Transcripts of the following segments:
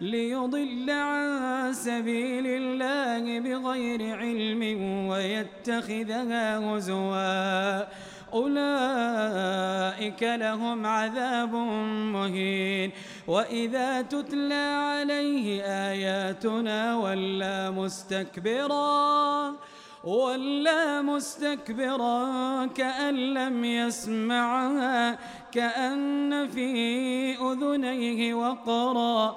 ليضل عن سبيل الله بغير علم ويتخذها هزوا. أولئك لهم عذاب مهين. وإذا تتلى عليه آياتنا ولا مستكبرا ولا مستكبرا كأن لم يسمعها كأن في أذنيه وقرا.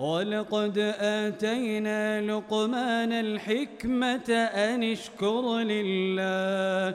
ولقد آتينا لقمان الحكمة أن اشكر لله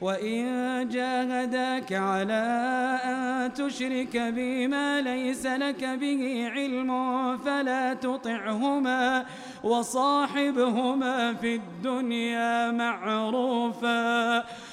وإن جاهداك على أن تشرك بي ما ليس لك به علم فلا تطعهما وصاحبهما في الدنيا معروفا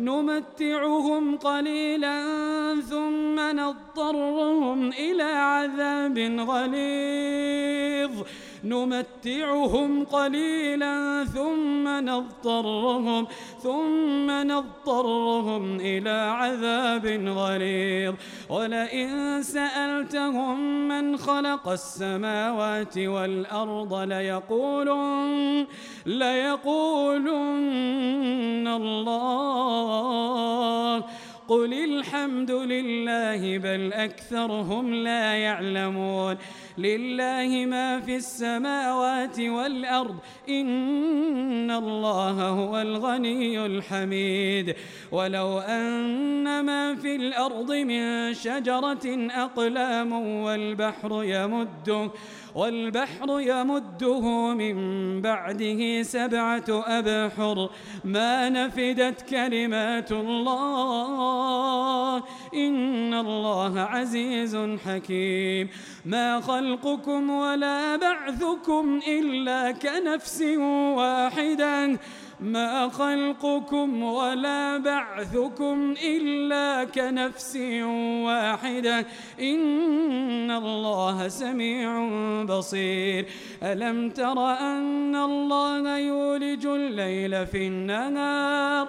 نمتعهم قليلا ثم نضطرهم إلى عذاب غليظ. نمتعهم قليلا ثم نضطرهم ثم نضطرهم إلى عذاب غليظ. ولئن سألتهم من خلق السماوات والأرض ليقولن ليقولن الله. قل الحمد لله بل أكثرهم لا يعلمون. لله ما في السماوات والأرض إن الله هو الغني الحميد. ولو أن ما في الأرض من شجرة أقلام والبحر يمده والبحر يمده من بعده سبعة أبحر. ما نفدت كلمات الله إن الله عزيز حكيم. ما خلقكم ولا بعثكم إلا كنفس واحدة. ما خلقكم ولا بعثكم إلا كنفس واحدة. إن الله سميع بصير. ألم تر أن الله يولج الليل في النهار؟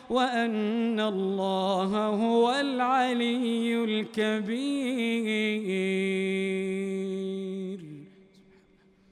وأن الله هو العلي الكبير.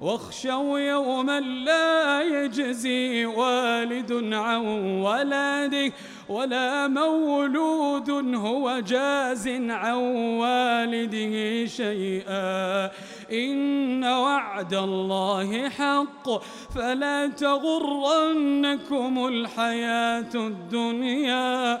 واخشوا يوما لا يجزي والد عن ولده ولا مولود هو جاز عن والده شيئا. إن وعد الله حق. فلا تغرنكم الحياة الدنيا.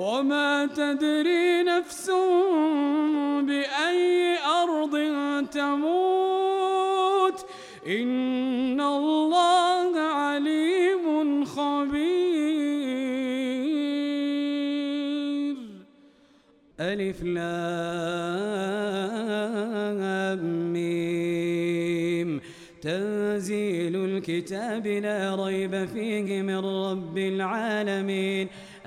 وما تدري نفس بأي أرض تموت. إن الله عليم خبير. ألف لام ميم. تنزيل الكتاب لا ريب فيه من رب العالمين.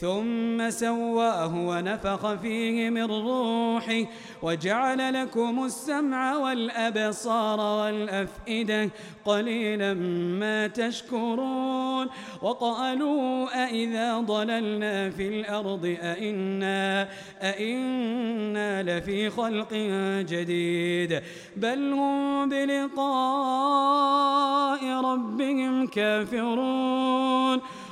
ثم سواه ونفخ فيه من روحه وجعل لكم السمع والأبصار والأفئدة قليلا ما تشكرون وقالوا أئذا ضللنا في الأرض أئنا, أئنا لفي خلق جديد بل هم بلقاء ربهم كافرون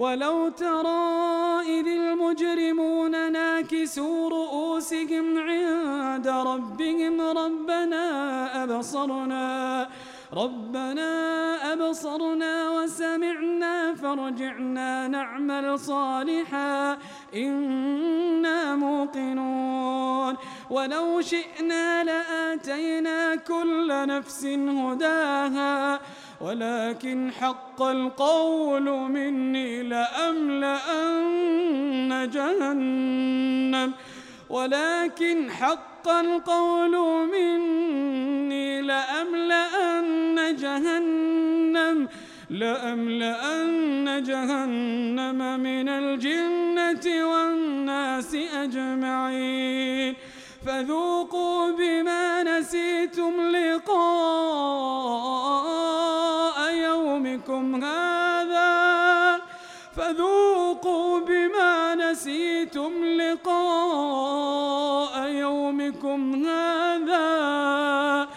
ولو ترى إذ المجرمون ناكسوا رؤوسهم عند ربهم ربنا أبصرنا ربنا أبصرنا وسمعنا فرجعنا نعمل صالحا إنا موقنون. ولو شئنا لآتينا كل نفس هداها ولكن حق القول مني لأملأن جهنم. ولكن حق القول مني لأملأن جهنم. لأملأن جهنم من الجنة والناس أجمعين. فذوقوا بما نسيتم لقاء يومكم هذا فذوقوا بما نسيتم لقاء يومكم هذا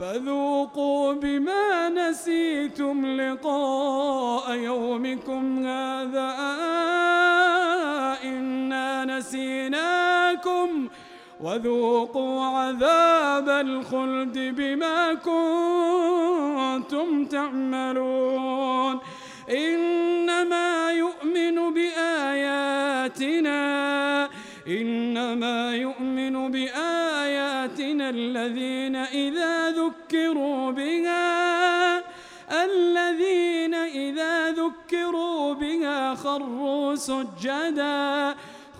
فذوقوا بما نسيتم لقاء يومكم هذا. وذوقوا عذاب الخلد بما كنتم تعملون. إنما يؤمن بآياتنا إنما يؤمن بآياتنا الذين إذا ذكروا بها الذين إذا ذكروا بها خروا سجدا.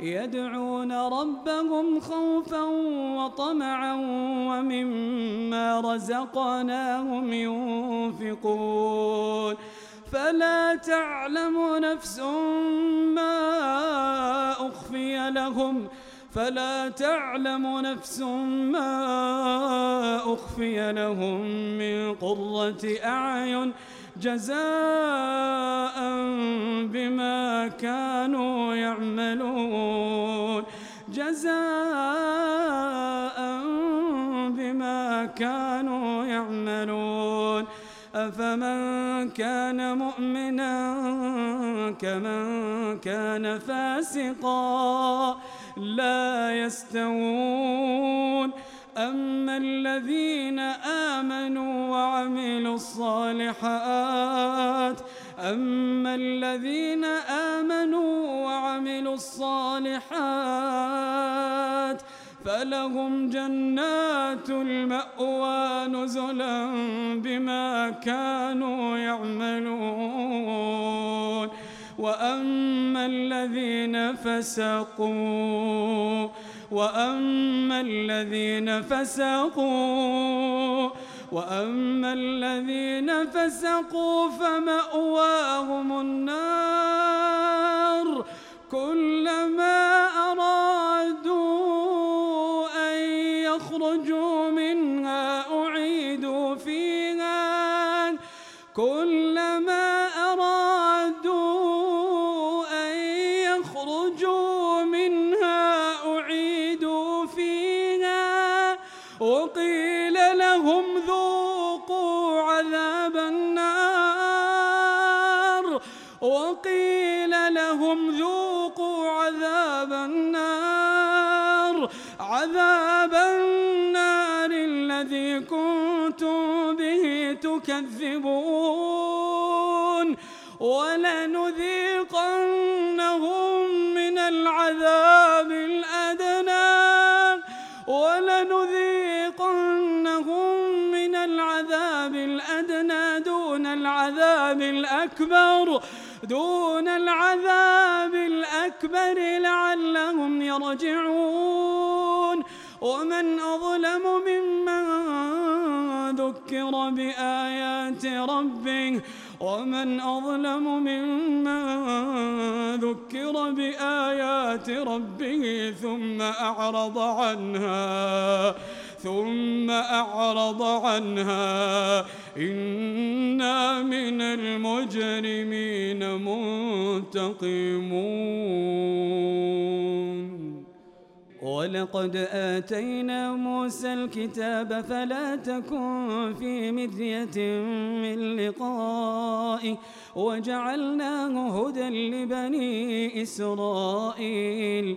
يدعون ربهم خوفا وطمعا ومما رزقناهم ينفقون. فلا تعلم نفس ما أخفي لهم. فلا تعلم نفس ما أخفي لهم من قرة أعين. جزاء بما كانوا يعملون. جزاء بما كانوا يعملون. أفمن كان مؤمنا كمن كان فاسقا. لا يستوون. أما الذين آمنوا وعملوا الصالحات أما الذين آمنوا وعملوا الصالحات فلهم جنات المأوى نزلا بما كانوا يعملون. وأما الذين فسقوا وأما الذين فسقوا وأما الذين فسقوا فمأواهم النار. كلما أرادوا أن يخرجوا منها أعيدوا فيها. كلما تكذبون ولنذيقنهم من العذاب الأدنى ولنذيقنهم من العذاب الأدنى دون العذاب الأكبر دون العذاب الأكبر لعلهم يرجعون ومن أظلم ممن ذكر بآيات ربه ومن أظلم ممن ذكر بآيات ربه ثم أعرض عنها ثم أعرض عنها إنا من المجرمين منتقمون ولقد آتينا موسى الكتاب فلا تكن في مذية من لقائه وجعلناه هدى لبني إسرائيل.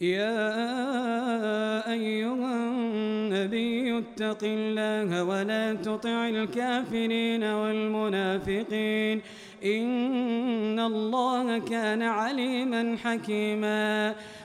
يا أيها النبي اتق الله ولا تطع الكافرين والمنافقين. إن الله كان عليما حكيما.